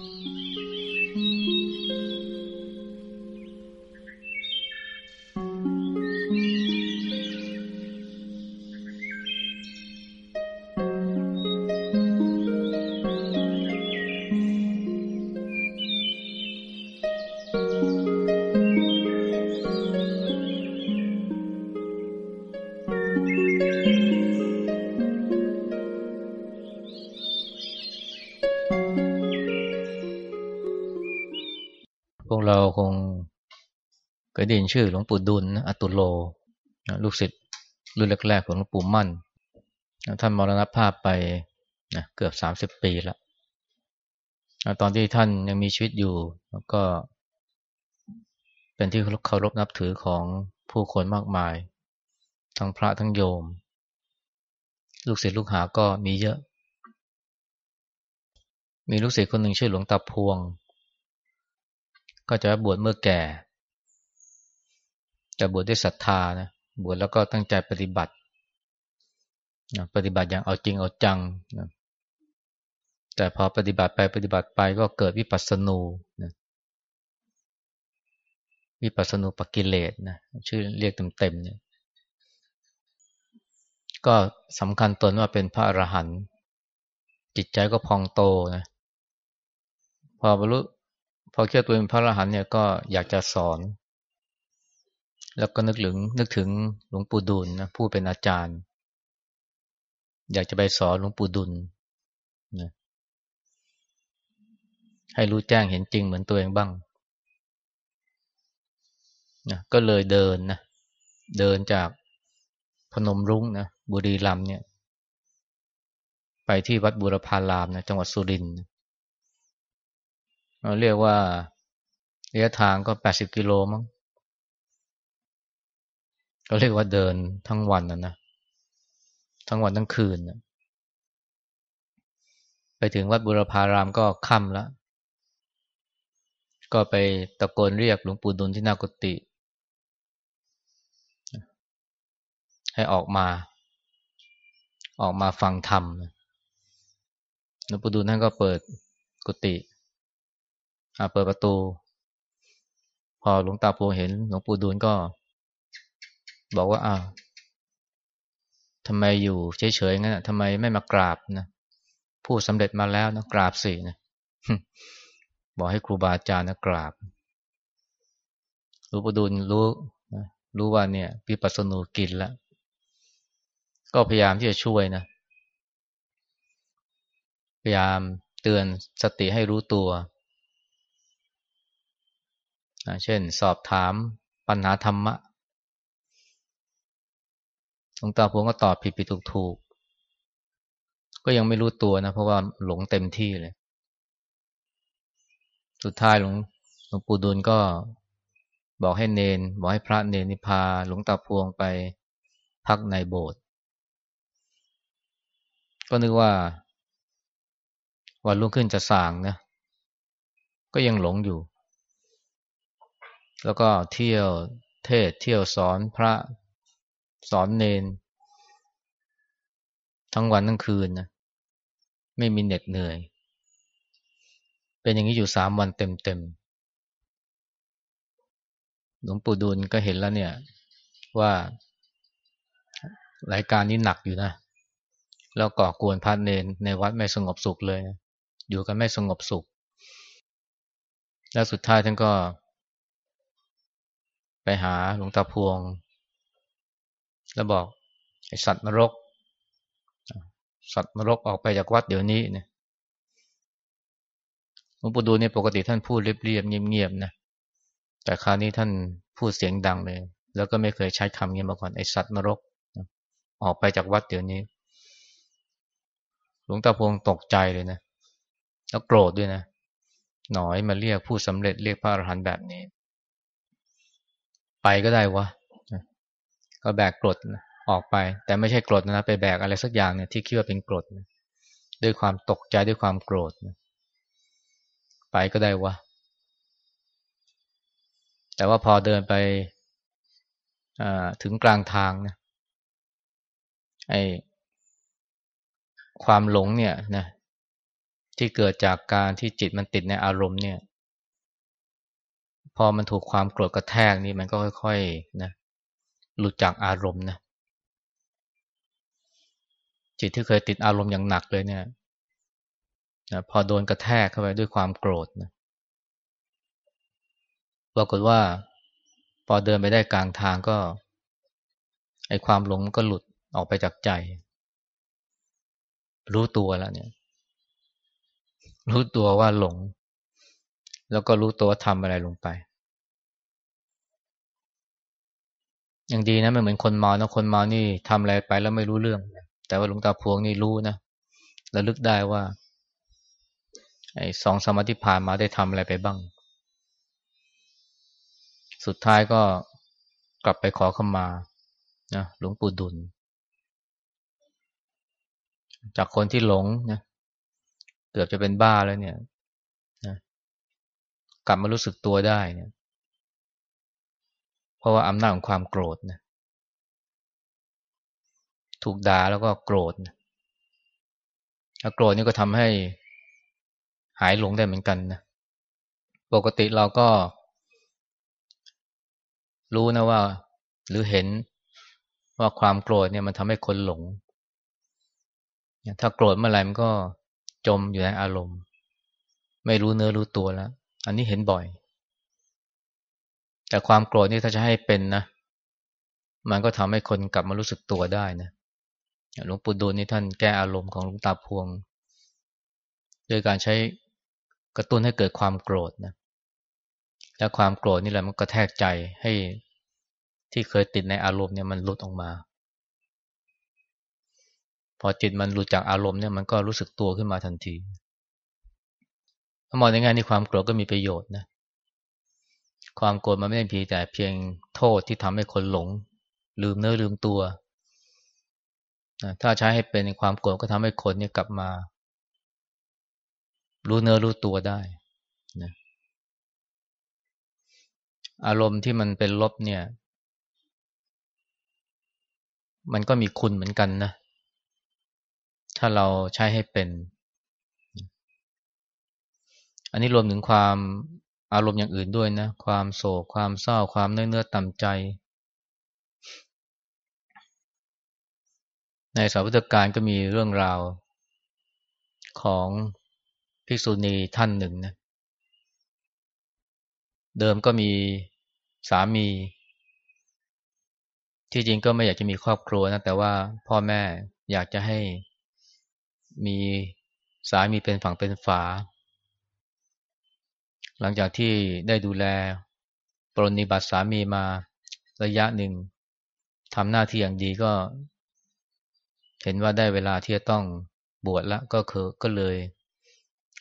เค ได้ยินชื่อหลวงปู่ดุลอตุโล ลูกศิษย์รุ่นแรกๆของหลวงปู่มั่น ท่านมรณภาพไปนะเกือบสามสิบปีแล้วตอนที่ท่านยังมีชีวิตอยู่แล้วก็ เป็นที่เคารพนับถือของผู้คนมากมาย ทั้งพระทั้งโยม ลูกศิษย์ลูกหาก็มีเยอะ มีลูกศิษย์คนหนึ่งชื่อหลวงตาพวง ก็จะบวชเมื่อแก่ แต่บวชด้วยศรัทธานะบวชแล้วก็ตั้งใจปฏิบัตินะปฏิบัติอย่างเอาจริงเอาจังนะแต่พอปฏิบัติไปปฏิบัติไปก็เกิดวิปัสสนูนะวิปัสสนูปกิเลสนะชื่อเรียกเต็มๆเนี่ยก็สำคัญตนว่าเป็นพระอรหันต์จิตใจก็พองโตนะพอบรรลุพอเชื่อตัวเป็นพระอรหันต์เนี่ยก็อยากจะสอน แล้วก็นึกถึงนึกถึงหลวงปู่ดุลนะผู้เป็นอาจารย์ อยากจะไปสอนหลวงปู่ดุลนะให้รู้แจ้งเห็นจริงเหมือนตัวเองบ้างนะก็เลยเดินนะเดินจากพนมรุ้งนะบุรีรัมเนี่ย ไปที่วัดบุรพารามนะจังหวัดสุรินทร์เราเรียกว่าระยะทางก็แปดสิบกิโลมั้ง เราเรียกว่าเดินทั้งวันนะนะ ทั้งวันทั้งคืนนะไปถึงวัดบุรพารามก็ค่ำแล้ว ก็ไปตะโกนเรียกหลวงปู่ดุลที่นากุฏิให้ออกมา ออกมาฟังธรรมหลวงปู่ดุลท่านก็เปิดกุฏิเปิดประตู พอหลวงตาโพเห็นหลวงปู่ดูลก็ บอกว่าอ้าวทำไมอยู่เฉยๆงั้นทำไมไม่มากราบนะผู้สำเร็จมาแล้วนะกราบสินะบอกให้ครูบาอาจารย์นะกราบรู้ประดุลรู้รู้ว่าเนี่ยพิปัสสนูกินแล้วก็พยายามที่จะช่วยนะ พยายามเตือนสติให้รู้ตัว เช่น สอบถามปัญหาธรรมะ หลวงตาพวงก็ตอบผิดผิดถูกถูกก็ยังไม่รู้ตัวนะ เพราะว่าหลงเต็มที่เลย สุดท้ายหลวงหลวงปู่ดุลก็บอกให้เนน บอกให้พระเนนนิพาหลวงตาพวงไปพักในโบสถ์ก็นึกว่า วันรุ่งขึ้นจะสางนะ ก็ยังหลงอยู่ แล้วก็เที่ยวเทศเที่ยวสอนพระ สอนเนน ทั้งวันทั้งคืนนะไม่มีเหน็ดเหนื่อย เป็นอย่างนี้อยู่สามวันเต็มๆหลวงปู่ดูลก็เห็นแล้วเนี่ย ว่ารายการนี้หนักอยู่นะแล้วก่อกวนพระเนนในวัดไม่สงบสุขเลยนะอยู่กันไม่สงบสุข แล้วสุดท้ายท่านก็ ไปหาหลวงตาพวง แล้วบอกไอสัตว์นรก สัตว์นรกออกไปจากวัดเดี๋ยวนี้เนี่ยหลวงปู่ดูเนี่ยปกติท่านพูดเรียบๆเงียบๆนะแต่คราวนี้ท่านพูดเสียงดังเลย แล้วก็ไม่เคยใช้คำนี้มาก่อนไอสัตว์นรก ออกไปจากวัดเดี๋ยวนี้ หลวงตาพงตกใจเลยนะ แล้วโกรธด้วยนะ หน่อยมาเรียกผู้สำเร็จเรียกพระอรหันต์แบบนี้ ไปก็ได้วะ ก็แบกกรดออกไป แต่ไม่ใช่กรดนะไปแบกอะไรสักอย่างเนี่ยที่คิดว่าเป็นกรดด้วยความตกใจด้วยความโกรธไปก็ได้วะแต่ว่าพอเดินไปถึงกลางทางนะไอความหลงเนี่ยนะที่เกิดจากการที่จิตมันติดในอารมณ์เนี่ย พอมันถูกความโกรธกระแทกนี่มันก็ค่อยๆนะ หลุดจากอารมณ์นะจิตที่เคยติดอารมณ์อย่างหนักเลยเนี่ยนะพอโดนกระแทกเข้าไปด้วยความโกรธนะปรากฏว่า พอเดินไปได้กลางทางก็ไอความหลงก็หลุดออกไปจากใจ รู้ตัวแล้วเนี่ย รู้ตัวว่าหลง แล้วก็รู้ตัวว่าทำอะไรลงไป อย่างดีนะไม่เหมือนคนเมานะคนเมานี่ทำอะไรไปแล้วไม่รู้เรื่อง แต่ว่าหลวงตาพวงนี่รู้นะระลึกได้ว่าไอ้สองสมาธิผ่านมาได้ทำอะไรไปบ้าง สุดท้ายก็กลับไปขอขมานะหลวงปู่ดุล จากคนที่หลงนะเกือบจะเป็นบ้าแล้วเนี่ยนะกลับมารู้สึกตัวได้เนี่ย เพราะว่าอำนาจของความโกรธนะถูกด่าแล้วก็โกรธนะโกรธนี่ก็ทำให้หายหลงได้เหมือนกันนะปกติเราก็ รู้นะว่า หรือเห็นว่าความโกรธเนี่ยมันทำให้คนหลง ถ้าโกรธเมื่อไหร่มันก็จมอยู่ในอารมณ์ ไม่รู้เนื้อรู้ตัวแล้ว อันนี้เห็นบ่อย แต่ความโกรธนี่ถ้าจะให้เป็นนะ มันก็ทำให้คนกลับมารู้สึกตัวได้นะหลวงปู่ดูลนี่ท่านแก้อารมณ์ของหลวงตาพวงโดยการใช้กระตุ้นให้เกิดความโกรธนะ และความโกรธนี่แหละมันก็แทกใจให้ที่เคยติดในอารมณ์เนี่ยมันหลุดออกมา พอจิตมันหลุดจากอารมณ์เนี่ยมันก็รู้สึกตัวขึ้นมาทันทีถ้ามองในแง่นี้ความโกรธก็มีประโยชน์นะ ความโกรธมันไม่ได้เพียงแต่เพียงโทษที่ทำให้คนหลง ลืมเนื้อลืมตัวนะถ้าใช้ให้เป็นความโกรธก็ทำให้คนนี่กลับมา รู้เนื้อรู้ตัวได้นะอารมณ์ที่มันเป็นลบเนี่ย มันก็มีคุณเหมือนกันนะ ถ้าเราใช้ให้เป็น อันนี้รวมถึงความ อารมณ์อย่างอื่นด้วยนะ ความโศกความเศร้าความเนื้อเนื้อต่ำใจ ในสาวพุทธการก็มีเรื่องราวของภิกษุณีท่านหนึ่งนะเดิมก็มีสามี ที่จริงก็ไม่อยากจะมีครอบครัวนะแต่ว่าพ่อแม่อยากจะให้มีสามีเป็นฝั่งเป็นฝา หลังจากที่ได้ดูแลปรนิบัติสามีมาระยะหนึ่งทำหน้าที่อย่างดีก็ เห็นว่าได้เวลาที่จะต้องบวชแล้วก็คือก็เลย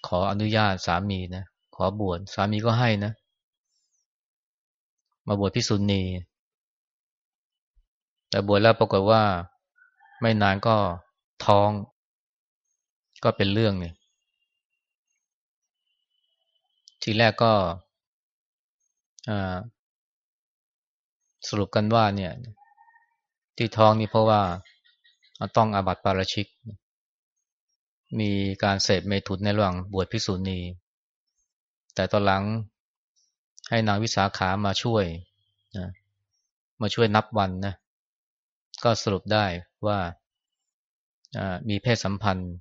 ขออนุญาตสามีนะขอบวชสามีก็ให้นะ มาบวชพิสุณีแต่บวชแล้วปรากฏว่าไม่นานก็ท้อง ก็เป็นเรื่องเนี่ย ทีแรกก็สรุปกันว่าเนี่ย ที่ท้องนี่เพราะว่าต้องอาบัติปาราชิก มีการเสพเมถุนในระหว่างบวชพิสุณีแต่ตอนหลังให้นางวิสาขามาช่วยนะมาช่วยนับวันนะ ก็สรุปได้ว่ามีเพศสัมพันธ์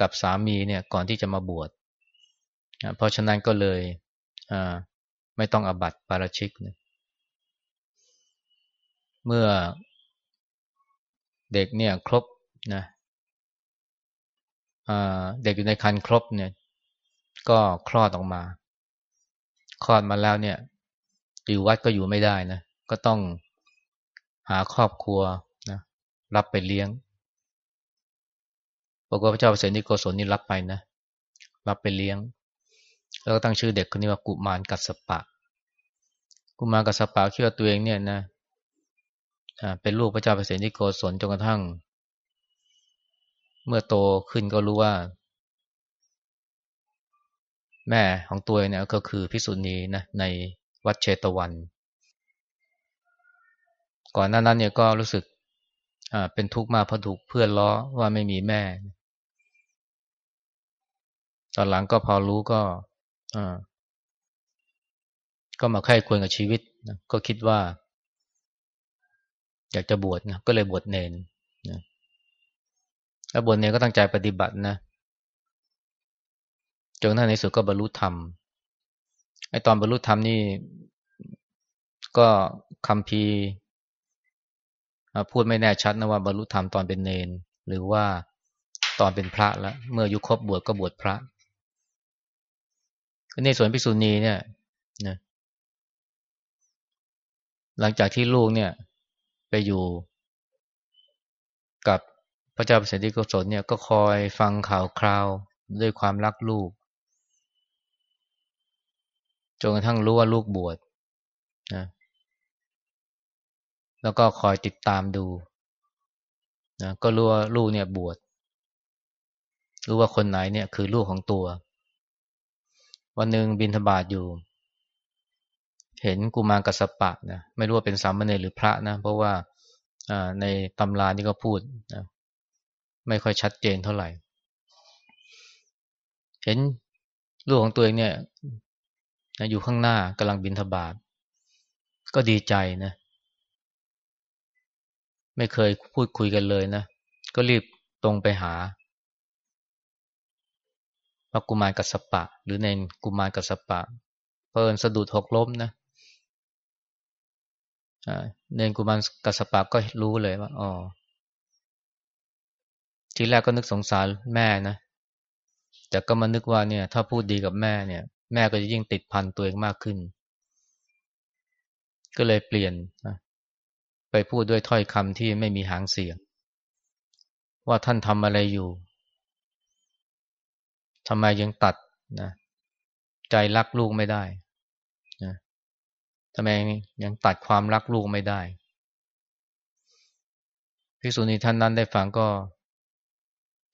กับสามีเนี่ย ก่อนที่จะมาบวช เพราะฉะนั้นก็เลยไม่ต้องอบัตปาราชิกนะเมื่อเด็กเนี่ยครบนะเด็กอยู่ในคันครบเนี่ยก็คลอดออกมา คลอดมาแล้วเนี่ยอยู่วัดก็อยู่ไม่ได้นะ ก็ต้องหาครอบครัวนะรับไปเลี้ยงปรากฏพระเจ้าเปรตนิโกศลนี่รับไปนะ รับไปเลี้ยง แล้วก็ตั้งชื่อเด็กคนนี้ว่ากุมารกัสปะ กุมารกัสปะคิดว่าตัวเองเนี่ยนะเป็นลูกพระเจ้าเปรตนิโกศลจนกระทั่ง เมื่อโตขึ้นก็รู้ว่า แม่ของตัวเองเนี่ยก็คือพิสุณีนะในวัดเชตวัน ก่อนหน้านั้นเนี่ยก็รู้สึกเป็นทุกข์มากเพราะถูกเพื่อนล้อว่าไม่มีแม่ ตอนหลังก็พอรู้ก็ ก็มาไข้ควรกับชีวิตนะก็คิดว่า อยากจะบวชนะก็เลยบวชเนนนะแล้วบวชเนนก็ตั้งใจปฏิบัตินะจนท่านในสุดก็บรรลุธรรมไอตอนบรรลุธรรมนี่ ก็คำพีพูดไม่แน่ชัดนะว่าบรรลุธรรมตอนเป็นเนน หรือว่าตอนเป็นพระแล้วเมื่อยุครบบวชก็บวชพระ ในส่วนพิษุณีเนี่ยนะหลังจากที่ลูกเนี่ย ไปอยู่กับพระเจ้าเปรตที่กุศลเนี่ยก็คอยฟังข่าวคราวด้วยความรักลูกจนกระทั่งรู้ว่าลูกบวชนะแล้วก็คอยติดตามดูนะก็รู้ว่าลูกเนี่ยบวชรู้ว่าคนไหนเนี่ยคือลูกของตัว วันหนึ่งบินทบาทอยู่ เห็นกุมารกัสปะนะไม่รู้ว่าเป็นสามเณรหรือพระนะ เพราะว่าในตำรานี่ก็พูดนะไม่ค่อยชัดเจนเท่าไหร่ เห็นลูกของตัวเองเนี่ยอยู่ข้างหน้ากำลังบินทบาทก็ดีใจนะ ไม่เคยพูดคุยกันเลยนะ ก็รีบตรงไปหา พระกุมารกัสปะ หรือในกุมารกัสปะเพิ่นสะดุดหกล้มนะเนนกุมารกัสปะก็รู้เลยว่าอ๋อทีแรกก็นึกสงสารแม่นะแต่ก็มานึกว่าเนี่ย ถ้าพูดดีกับแม่เนี่ย แม่ก็จะยิ่งติดพันตัวเองมากขึ้น ก็เลยเปลี่ยนนะไปพูดด้วยถ้อยคำที่ไม่มีหางเสียง ว่าท่านทำอะไรอยู่ ทำไมยังตัดนะใจรักลูกไม่ได้นะทำไมยังตัดความรักลูกไม่ได้พิสุนีท่านนั้นได้ฟังก็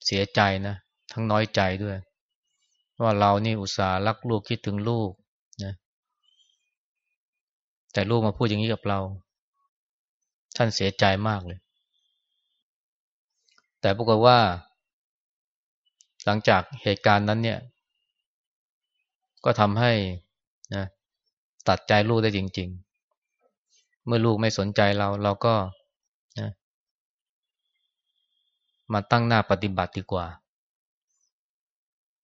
เสียใจนะ ทั้งน้อยใจด้วย ว่าเรานี่อุตส่าห์รักลูกคิดถึงลูกนะแต่ลูกมาพูดอย่างนี้กับเรา ท่านเสียใจมากเลย แต่ปรากฏว่า หลังจากเหตุการณ์นั้นเนี่ย ก็ทำให้นะตัดใจลูกได้จริง ๆ เมื่อลูกไม่สนใจเราเราก็นะมาตั้งหน้าปฏิบัติดีกว่า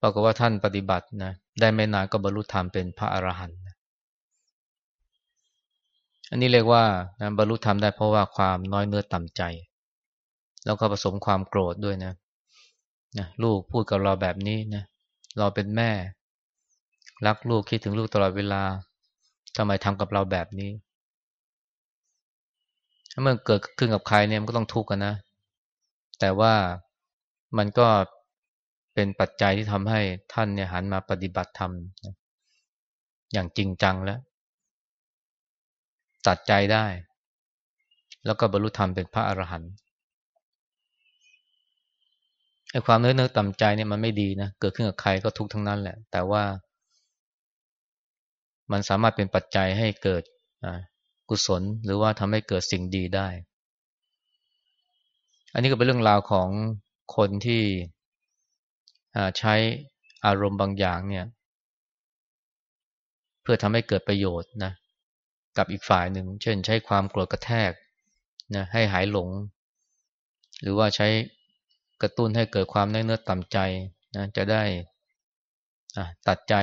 ปรากฏว่าท่านปฏิบัตินะได้ไม่นานก็บรรลุธรรมเป็นพระอรหันต์อันนี้เรียกว่านะบรรลุธรรมได้เพราะว่าความน้อยเนื้อต่ำใจ แล้วก็ผสมความโกรธด้วยนะ นะลูกพูดกับเราแบบนี้นะเราเป็นแม่ รักลูกคิดถึงลูกตลอดเวลาทำไมทำกับเราแบบนี้ ถ้าเมื่อเกิดขึ้นกับใครเนี่ยมันก็ต้องทุกข์กันนะ แต่ว่ามันก็เป็นปัจจัยที่ทำให้ท่านเนี่ยหันมาปฏิบัติธรรมอย่างจริงจังแล้วตัดใจได้ แล้วก็บรรลุธรรมเป็นพระอรหันต์ ไอ้ความเนื้อเนื้อต่ำใจเนี่ยมันไม่ดีนะเกิดขึ้นกับใครก็ทุกทั้งนั้นแหละ แต่ว่า มันสามารถเป็นปัจจัยให้เกิดกุศลหรือว่าทำให้เกิดสิ่งดีได้ อันนี้ก็เป็นเรื่องราวของคนที่ใช้อารมณ์บางอย่างเนี่ย เพื่อทำให้เกิดประโยชน์นะกับอีกฝ่ายหนึ่ง เช่น ใช้ความโกรธกระแทกนะให้หายหลง หรือว่าใช้ กระตุ้นให้เกิดความเนื้อต่ำใจนะจะได้ตัดใจ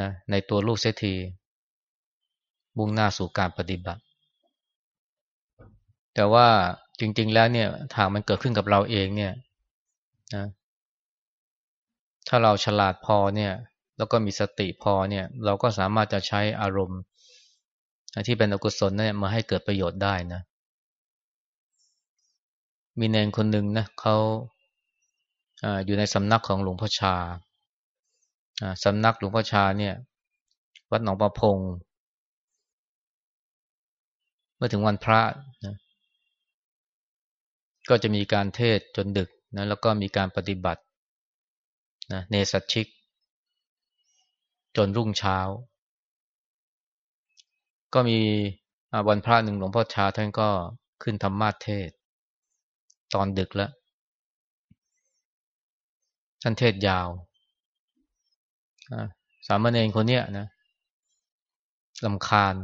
นะในตัวลูกเสียทีมุ่งหน้าสู่การปฏิบัติ แต่ว่าจริง ๆ แล้วเนี่ยทางมันเกิดขึ้นกับเราเองเนี่ยนะถ้าเราฉลาดพอเนี่ย แล้วก็มีสติพอเนี่ย เราก็สามารถจะใช้อารมณ์ที่เป็นอกุศลเนี่ยมาให้เกิดประโยชน์ได้นะ มีเนนคนหนึ่งนะเขาอยู่ในสำนักของหลวงพ่อชาสำนักหลวงพ่อชาเนี่ย วัดหนองประพง เมื่อถึงวันพระนะก็จะมีการเทศจนดึกนะแล้วก็มีการปฏิบัตินะเนสัชิก จนรุ่งเช้า ก็มีวันพระหนึ่งหลวงพ่อชาท่านก็ขึ้นธรรมาเทศ ตอนดึกแล้ว ท่านเทศยาว สามเณรคนเนี้ยนะลำคาญ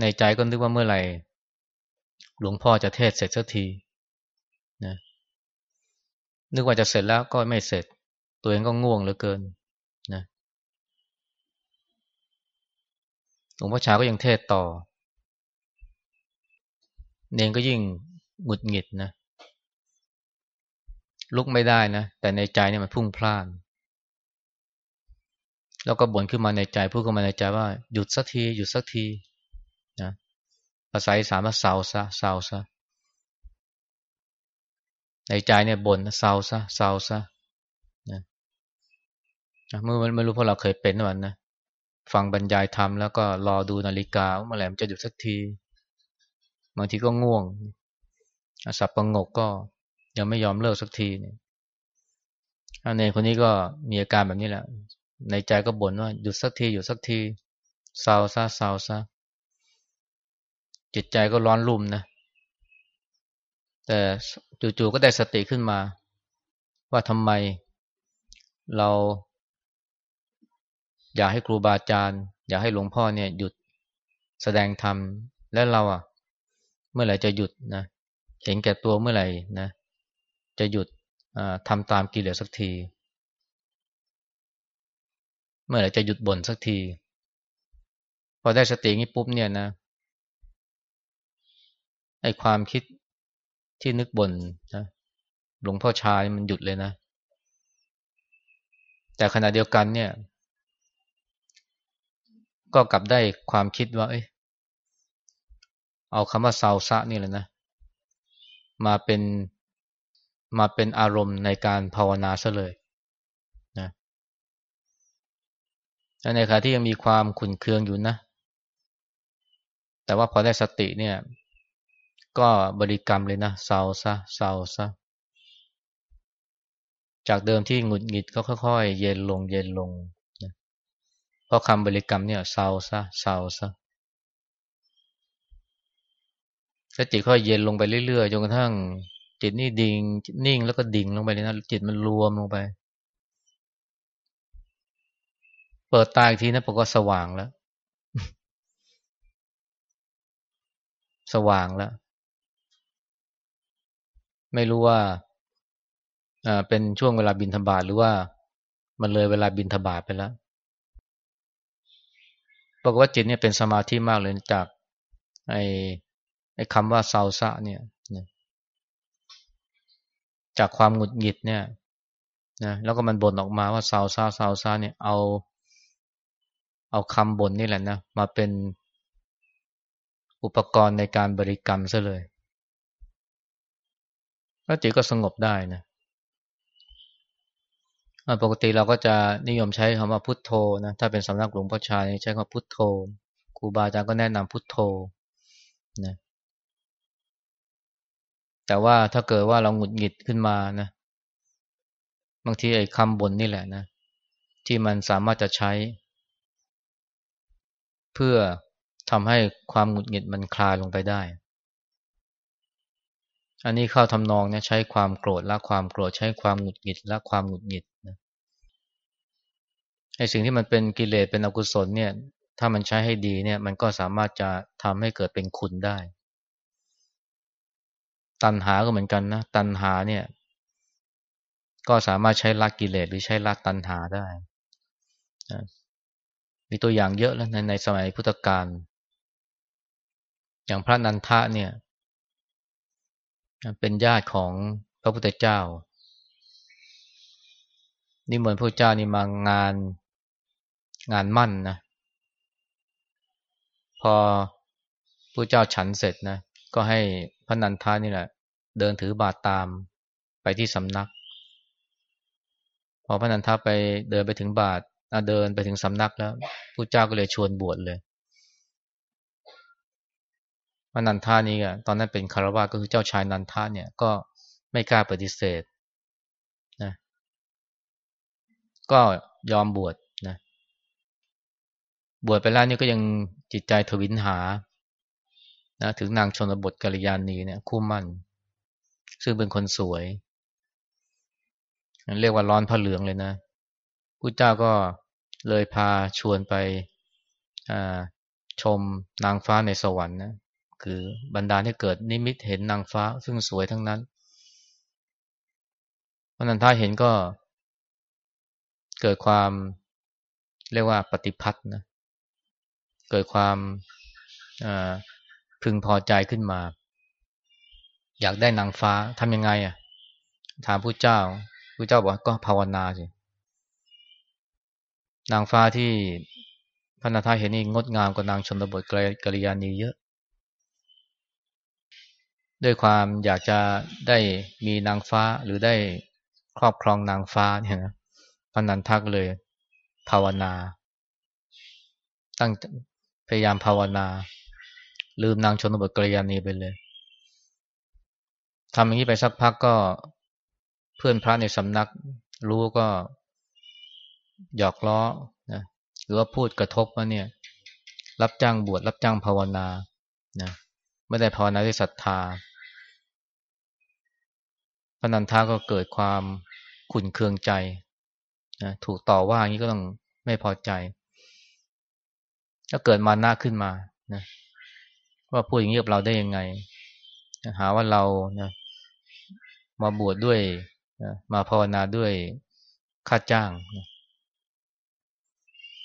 ในใจก็นึกว่าเมื่อไหร่ หลวงพ่อจะเทศเสร็จสักทีนะนึกว่าจะเสร็จแล้วก็ไม่เสร็จ ตัวเองก็ง่วงเหลือเกินนะหลวงพ่อชาก็ยังเทศต่อ เนงก็ยิ่งหงุดหงิดนะ ลุกไม่ได้นะ แต่ในใจเนี่ยมันพุ่งพล่าน แล้วก็บ่นขึ้นมาในใจพูดขึ้นมาในใจว่าหยุดสักทีหยุดสักทีนะภาษาอีสานว่าเศร้าซะเศร้าซะในใจเนี่ยบ่นเศร้าซะเศร้าซะนะเมื่อไม่รู้พวกเราเคยเป็นวันนะฟังบรรยายธรรมแล้วก็รอดูนาฬิกาเมื่อไหร่มันจะหยุดสักที บางทีก็ง่วงสับประงกก็ยังไม่ยอมเลิกสักทีเนี่ยเนคนนี้ก็มีอาการแบบนี้แหละ ในใจก็บ่นว่าหยุดสักทีหยุดสักทีเศร้าซะเศร้าซะจิตใจก็ร้อนรุ่มนะ แต่จู่ๆก็ได้สติขึ้นมา ว่าทำไมเรา อยากให้ครูบาอาจารย์ อยากให้หลวงพ่อเนี่ยหยุดแสดงธรรมและเราอะ เมื่อไหร่จะหยุดนะเห็นแก่ตัวเมื่อไหร่นะ จะหยุดทำตามกิเลสสักที เมื่อไหร่จะหยุดบ่นสักที พอได้สติงี้ปุ๊บเนี่ยนะไอความคิดที่นึกบ่นนะหลวงพ่อชายมันหยุดเลยนะ แต่ขณะเดียวกันเนี่ย ก็กลับได้ความคิดว่า เอ้ย เอาคำว่าเซาซะนี่แหละนะ มาเป็นมาเป็นอารมณ์ในการภาวนาซะเลยนะในขณะที่ยังมีความขุนเคืองอยู่นะ แต่ว่าพอได้สติเนี่ย ก็บริกรรมเลยนะเศร้าซะเศร้าซะจากเดิมที่หงุดหงิดก็ค่อย ๆ เย็นลงเย็นลง เพราะคำบริกรรมเนี่ยเศร้าซะเศร้าซะ แล้วจิตค่อยเย็นลงไปเรื่อยๆจนกระทั่ง จิตนี่ดิ่งนิ่งแล้วก็ดิ่งลงไปเลยนะจิตมันรวมลงไป เปิดตาอีกทีนะปรากติสว่างแล้ว สว่างแล้ว ไม่รู้ว่าเป็นช่วงเวลาบินธบาตหรือว่ามันเลยเวลาบินธบาตไปแล้วบอกฏว่าจิตเนี่ยเป็นสมาธิมากเลยจากไอ ไอ้คำว่าเซาซะเนี่ยจากความหงุดหงิดเนี่ยนะแล้วก็มันบ่นออกมาว่าเซาซาเซาซาเนี่ยเอา เอาคำบ่นนี่แหละนะมาเป็นอุปกรณ์ในการบริกรรมซะเลยแล้วจิตก็สงบได้นะปกติเราก็จะนิยมใช้คำว่าพุทโธนะถ้าเป็นสำนักหลวงพ่อชาใช้คำพุทโธครูบาอาจารย์ก็แนะนำพุทโธนะ แต่ว่าถ้าเกิดว่าเราหงุดหงิดขึ้นมานะ บางทีไอ้คำบ่นนี่แหละนะ ที่มันสามารถจะใช้ เพื่อทำให้ความหงุดหงิดมันคลายลงไปได้ อันนี้เข้าทำนองเนี่ยใช้ความโกรธละความโกรธใช้ความหงุดหงิดละความหงุดหงิดนะไอ้สิ่งที่มันเป็นกิเลสเป็นอกุศลเนี่ย ถ้ามันใช้ให้ดีเนี่ย มันก็สามารถจะทำให้เกิดเป็นคุณได้ ตัณหาก็เหมือนกันนะ ตัณหาเนี่ย ก็สามารถใช้ละกกิเลสหรือใช้ละตัณหาได้มีตัวอย่างเยอะแล้วในในสมัยพุทธกาลอย่างพระนันทะเนี่ย เป็นญาติของพระพุทธเจ้านี่เหมือนพระเจ้านี่มางานงานมั่นนะ พอพระเจ้าฉันเสร็จนะ ก็ให้พระนันทานี่แหละ เดินถือบาตรตามไปที่สำนัก พอพระนันทาไปเดินไปถึงบาตรเดินไปถึงสำนักแล้วพระเจ้าก็เลยชวนบวชเลยว่านันทานี้อะตอนนั้นเป็นคารวะก็คือเจ้าชายนันทาเนี่ยก็ไม่กล้าปฏิเสธนะก็ยอมบวชนะบวชไปแล้วนี่ก็ยังจิตใจทวินหานะถึงนางชนบทกัลยาณีเนี่ยคู่มั่น ซึ่งเป็นคนสวยเรียกว่าร้อนพระเหลืองเลยนะพุทธเจ้าก็เลยพาชวนไปชมนางฟ้าในสวรรค์นะคือบรรดาที่เกิดนิมิตเห็นนางฟ้า ซึ่งสวยทั้งนั้นพระนันทาเห็นก็เกิดความเรียกว่าปฏิพัทธ์นะเกิดความพึงพอใจขึ้นมา อยากได้นางฟ้าทำยังไงอะ ถามผู้เจ้าผู้เจ้าบอกก็ภาวนาสินางฟ้าที่พระนาทาเห็นนี่งดงามกว่านางชนบทกริยานีเยอะ ด้วยความอยากจะได้มีนางฟ้าหรือได้ครอบครองนางฟ้าเนี่ยนะพระนันทักเลยภาวนา ตั้งพยายามภาวนา ลืมนางชนบทกริยานีไปเลย ทำอย่างนี้ไปสักพักก็เพื่อนพระในสำนัก รู้ก็หยอกล้อนะหรือว่าพูดกระทบว่าเนี่ย รับจ้างบวชรับจ้างภาวนานะไม่ได้ภาวนาด้วยศรัทธาพนันทาก็เกิดความขุนเคืองใจนะถูกต่อว่าอย่างนี้ก็ต้องไม่พอใจก็เกิดมาหน้าขึ้นมานะว่าพูดอย่างนี้กับเราได้ยังไงหาว่าเรานะ มาบวชดด้วยมาภาวนาด้วยค่าจ้าง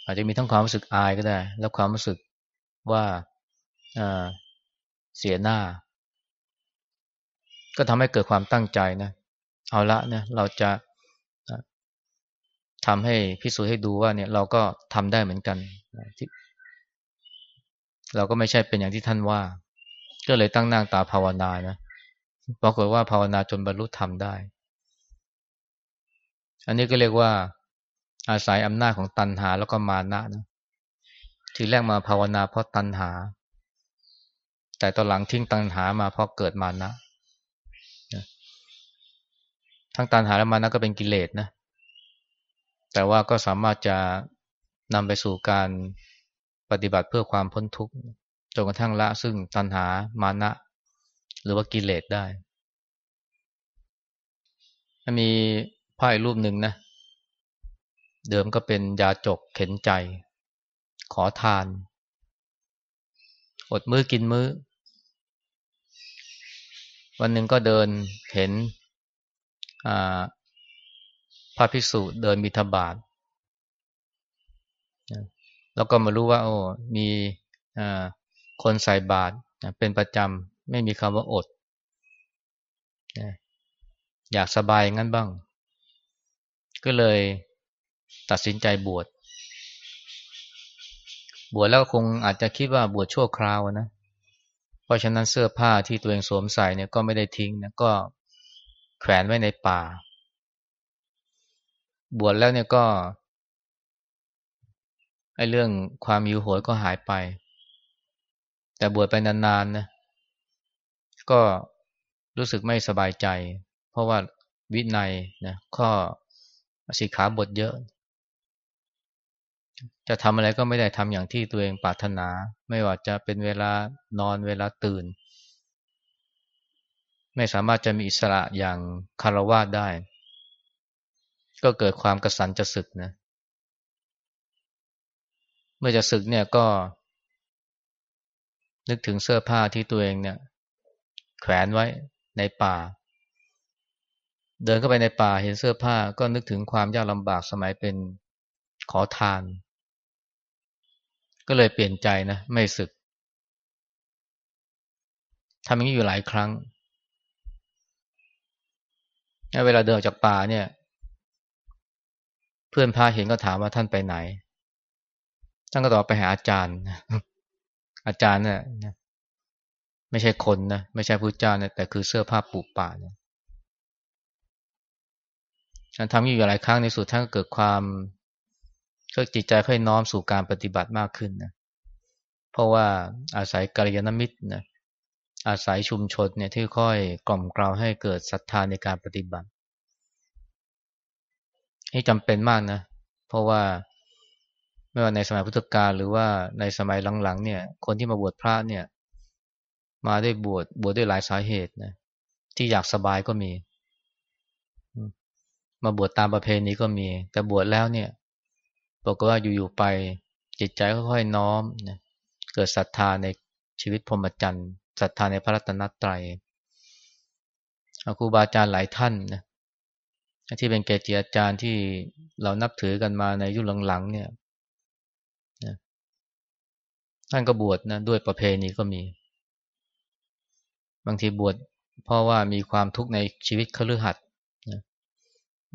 อาจจะมีทั้งความรู้สึกอายก็ได้ แล้วความรู้สึกว่าเสียหน้า ก็ทำให้เกิดความตั้งใจนะเอาละเนี่ยเราจะทำให้พิสูจน์ให้ดูว่าเนี่ยเราก็ทำได้เหมือนกันเราก็ไม่ใช่เป็นอย่างที่ท่านว่า ก็เลยตั้งนางตาภาวนานะ ปรากฏว่าภาวนาจนบรรลุธรรมได้ อันนี้ก็เรียกว่าอาศัยอำนาจของตัณหาแล้วก็มานะนะ ทีแรกมาภาวนาเพราะตัณหา แต่ตอนหลังทิ้งตัณหามาเพราะเกิดมานะ ทั้งตัณหาและมานะก็เป็นกิเลสนะ แต่ว่าก็สามารถจะนำไปสู่การปฏิบัติเพื่อความพ้นทุกข์จนกระทั่งละซึ่งตัณหามานะ หรือว่ากิเลสได้ มีพระอีกรูปหนึ่งนะ เดิมก็เป็นยาจกเข็นใจ ขอทาน อดมื้อกินมื้อ วันหนึ่งก็เดินเห็นพระภิกษุเดินมิถบาท แล้วก็มารู้ว่า โอ้ มีคนใส่บาตรเป็นประจำ ไม่มีคำว่าอดอยากสบายงั้นบ้าง ก็เลยตัดสินใจบวช บวชแล้วคงอาจจะคิดว่าบวชชั่วคราวนะ เพราะฉะนั้นเสื้อผ้าที่ตัวเองสวมใส่เนี่ยก็ไม่ได้ทิ้งนะก็แขวนไว้ในป่า บวชแล้วเนี่ยก็ไอ้เรื่องความหิวโหยก็หายไป แต่บวชไปนานๆนะ ก็รู้สึกไม่สบายใจ เพราะว่าวินัยนะข้อสิกขาบทเยอะ จะทำอะไรก็ไม่ได้ทำอย่างที่ตัวเองปรารถนา ไม่ว่าจะเป็นเวลานอนเวลาตื่น ไม่สามารถจะมีอิสระอย่างคารวะได้ ก็เกิดความกระสันจะศึกนะ เมื่อจะศึกเนี่ยก็ นึกถึงเสื้อผ้าที่ตัวเองเนี่ย แขวนไว้ในป่า เดินเข้าไปในป่าเห็นเสื้อผ้าก็นึกถึงความยากลำบากสมัยเป็นขอทาน ก็เลยเปลี่ยนใจนะไม่ศึกทำอย่างนี้อยู่หลายครั้ง เวลาเดินออกจากป่าเนี่ย เพื่อนพาเห็นก็ถามว่าท่านไปไหน ท่านก็ตอบไปหาอาจารย์ อาจารย์เนี่ย ไม่ใช่คนนะไม่ใช่ผู้เจ้านะแต่คือเสื้อผ้าปูป่าเนี่ยทำอยู่หลายครั้งในสุดท่านก็เกิดความก็จิตใจค่อยน้อมสู่การปฏิบัติมากขึ้นนะเพราะว่าอาศัยกัลยาณมิตรนะอาศัยชุมชนเนี่ยที่ค่อยกล่อมกล่าวให้เกิดศรัทธาในการปฏิบัติให้จำเป็นมากนะ เพราะว่าไม่ว่าในสมัยพุทธกาลหรือว่าในสมัยหลังๆเนี่ย คนที่มาบวชพระเนี่ย มาได้บวชบวชด้วยหลายสาเหตุนะที่อยากสบายก็มี มาบวชตามประเพณีก็มี แต่บวชแล้วเนี่ยบอกว่าอยู่ๆไปจิตใจค่อยๆน้อมนะเกิดศรัทธาในชีวิตพรหมจรรย์ศรัทธาในพระรัตนตรัยครูบาอาจารย์หลายท่านนะที่เป็นเกจิอาจารย์ที่เรานับถือกันมาในยุคหลังๆเนี่ยท่านก็บวชนะด้วยประเพณีก็มี บางทีบวชเพราะว่ามีความทุกข์ในชีวิตคฤหัสถ์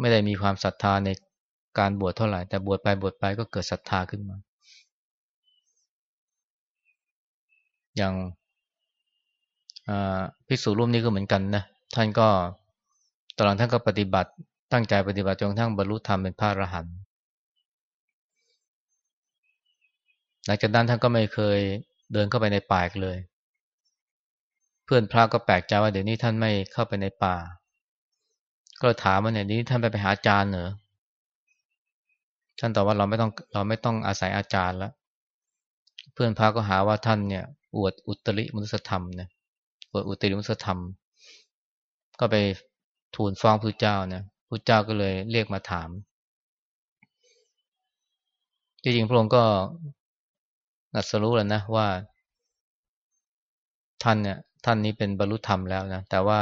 ไม่ได้มีความศรัทธาในการบวชเท่าไหร่ แต่บวชไปบวชไปก็เกิดศรัทธาขึ้นมา อย่างภิกษุรูปนี้ก็เหมือนกันนะท่านก็ตอนหลังท่านก็ปฏิบัติตั้งใจปฏิบัติจนกระทั่งบรรลุธรรมเป็นพระอรหันต์หลังจากนั้นท่านก็ไม่เคยเดินเข้าไปในป่าเลย เพื่อนพระก็แปลกใจว่าเดี๋ยวนี้ท่านไม่เข้าไปในป่า ก็ถามว่าเนี่ยนี้ท่านไปไปหาอาจารย์เหรอท่านตอบว่าเราไม่ต้องเราไม่ต้องอาศัยอาจารย์แล้วเพื่อนพระก็หาว่าท่านเนี่ยอวดอุตริมุสธรรมเนี่ยอวดอุตริมุสธรรม ก็ไปทูลฟ้องพระเจ้านี่ยพระเจ้าก็เลยเรียกมาถามจริงๆพระองค์ก็นัดสรู้แล้วนะว่าท่านเนี่ย ท่านนี้เป็นบรรลุธรรมแล้วนะ แต่ว่า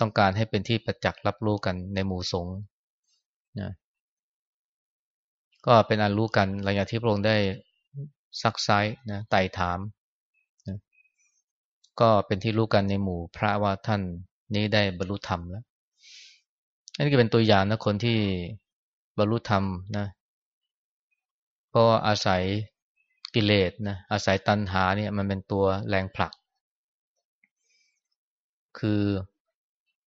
ต้องการให้เป็นที่ประจักษ์รับรู้กันในหมู่สงฆ์นะก็เป็นอันรู้กันหลังจากที่พระองค์ได้ซักไซนะไต่ถามนะก็เป็นที่รู้กันในหมู่พระว่าท่านนี้ได้บรรลุธรรมแล้วอันนี้ก็เป็นตัวอย่างนะคนที่บรรลุธรรมนะก็อาศัยกิเลสนะอาศัยตัณหาเนี่ยมันเป็นตัวแรงผลัก คือ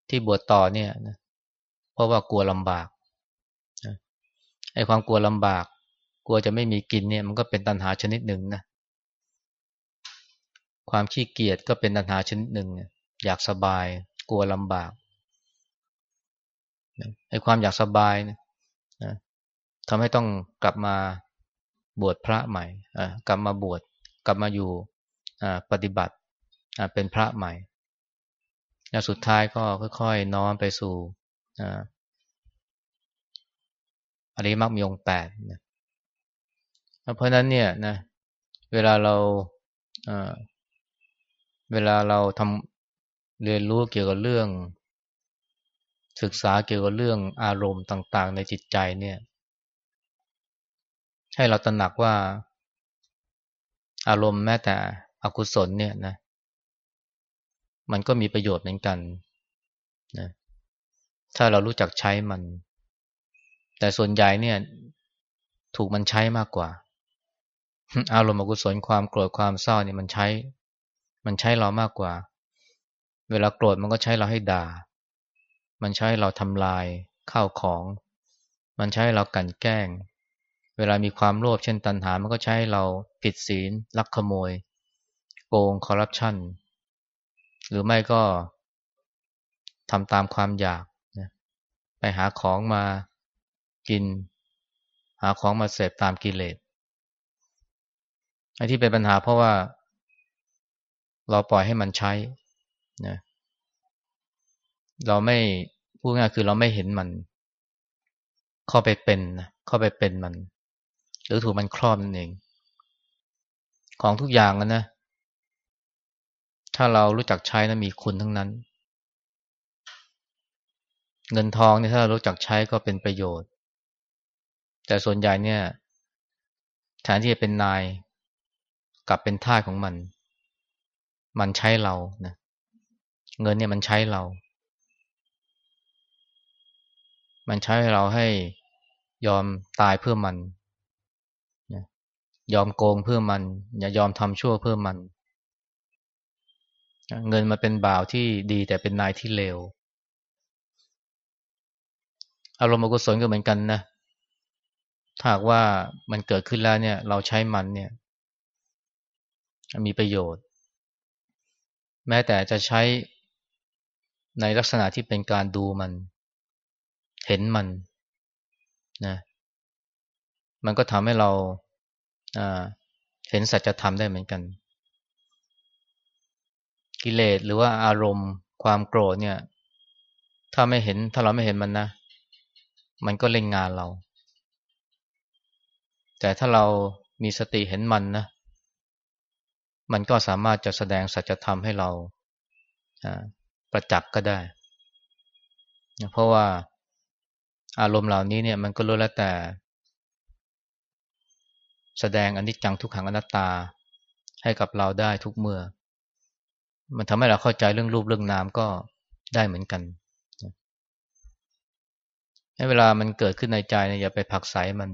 ที่บวชต่อเนี่ยนะเพราะว่ากลัวลำบากนะไอ้ความกลัวลำบาก กลัวจะไม่มีกินเนี่ย มันก็เป็นตัณหาชนิดหนึ่งนะความขี้เกียจก็เป็นตัณหาชนิดหนึ่ง อยากสบาย กลัวลำบากไอ้ความอยากสบายนะทำให้ต้องกลับมาบวชพระใหม่กลับมาบวชกลับมาอยู่ปฏิบัติเป็นพระใหม่ แล้วสุดท้ายก็ค่อยๆ น้อมไปสู่อริมักมีองแปดนะเพราะนั้นเนี่ยนะเวลาเราเวลาเราทำเรียนรู้เกี่ยวกับเรื่อง ศึกษาเกี่ยวกับเรื่องอารมณ์ต่าง ๆ ในจิตใจเนี่ย ให้เราตระหนักว่าอารมณ์แม้แต่อกุศลเนี่ยนะ มันก็มีประโยชน์เหมือนกันนะถ้าเรารู้จักใช้มัน แต่ส่วนใหญ่เนี่ย ถูกมันใช้มากกว่า อารมณ์อกุศลความโกรธความเศร้าเนี่ยมันใช้ มันใช้เรามากกว่า เวลาโกรธมันก็ใช้เราให้ด่า มันใช้เราทำลายข้าวของ มันใช้เรากันแกล้ง เวลามีความโลภเช่นตัณหา มันก็ใช้เราผิดศีลลักขโมย โกงคอร์รัปชัน หรือไม่ก็ทำตามความอยากนะไปหาของมากิน หาของมาเสพตามกิเลสไอ้ที่เป็นปัญหาเพราะว่า เราปล่อยให้มันใช้นะเราไม่พูดง่ายคือเราไม่เห็นมัน เข้าไปเป็นนะเข้าไปเป็นมัน หรือถูกมันครอบนั่นเอง ของทุกอย่างนะ ถ้าเรารู้จักใช้นะมีคุณทั้งนั้น เงินทองเนี่ยถ้าเรารู้จักใช้ก็เป็นประโยชน์ แต่ส่วนใหญ่เนี่ยแทนที่จะเป็นนายกลับเป็นท่าของมัน มันใช้เรานะเงินเนี่ยมันใช้เรา มันใช้เราให้ยอมตายเพื่อมัน ยอมโกงเพื่อมัน อย่ายอมทำชั่วเพื่อมัน เงินมาเป็นบ่าวที่ดีแต่เป็นนายที่เลวอารมณ์อกุศลก็เหมือนกันนะถ้าหากว่ามันเกิดขึ้นแล้วเนี่ย เราใช้มันเนี่ย มีประโยชน์ แม้แต่จะใช้ในลักษณะที่เป็นการดูมัน เห็นมันนะมันก็ทำให้เราเห็นสัจธรรมได้เหมือนกัน กิเลสหรือว่าอารมณ์ ความโกรธเนี่ย ถ้าไม่เห็นถ้าเราไม่เห็นมันนะ มันก็เล่นงานเรา แต่ถ้าเรามีสติเห็นมันนะ มันก็สามารถจะแสดงสัจธรรมให้เราประจักษ์ก็ได้เพราะว่าอารมณ์เหล่านี้เนี่ย มันก็รู้แล้วแต่ แสดงอนิจจังทุกขังอนัตตาให้กับเราได้ทุกเมื่อ มันทำให้เราเข้าใจเรื่องรูปเรื่องนามก็ได้เหมือนกันให้เวลามันเกิดขึ้นในใจเนี่ยอย่าไปผักใสมัน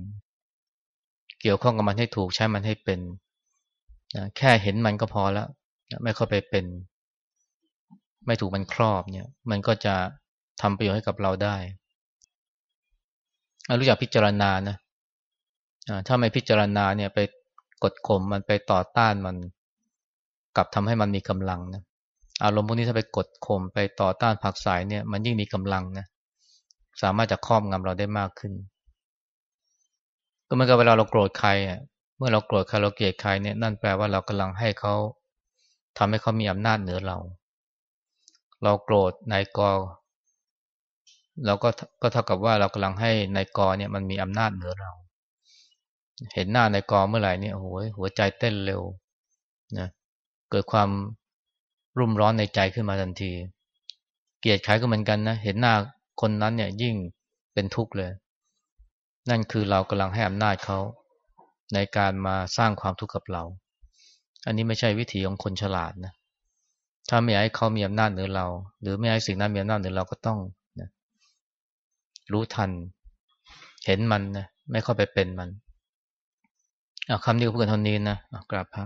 เกี่ยวข้องกับมันให้ถูกใช้มันให้เป็นนะแค่เห็นมันก็พอแล้วนะไม่เข้าไปเป็น ไม่ถูกมันครอบเนี่ย มันก็จะทำประโยชน์ให้กับเราได้รู้จักพิจารณานะถ้าไม่พิจารณาเนี่ยไปกดข่มมันไปต่อต้านมัน กลับทำให้มันมีกำลังนะ อารมณ์พวกนี้ถ้าไปกดข่มไปต่อต้านผักสายเนี่ย มันยิ่งมีกำลังนะสามารถจะครอบงำเราได้มากขึ้น ก็เหมือนกับเวลาเราโกรธใครอะเมื่อเราโกรธใครเราเกลียดใครเนี่ยนั่นแปลว่าเรากำลังให้เขาทำให้เขามีอำนาจเหนือเรา เราโกรธนายกเราก็ก็เท่ากับว่าเรากำลังให้นายกเนี่ยมันมีอำนาจเหนือเรา เห็นหน้านายกเมื่อไหร่เนี่ยโอ้ยหัวใจเต้นเร็วนะเกิดความ รุ่มร้อนในใจขึ้นมาทันที เกลียดใครก็เหมือนกันนะ เห็นหน้าคนนั้นเนี่ยยิ่งเป็นทุกข์เลย นั่นคือเรากำลังให้อำนาจเขาในการมาสร้างความทุกข์กับเรา อันนี้ไม่ใช่วิธีของคนฉลาดนะ ถ้าไม่อยากให้เขามีอำนาจเหนือเรา หรือไม่ให้สิ่งนั้นมีอำนาจเหนือเราก็ต้องนะรู้ทัน เห็นมันนะ ไม่เข้าไปเป็นมันคำนี้ก็พูดกันเท่านี้นะกราบพระ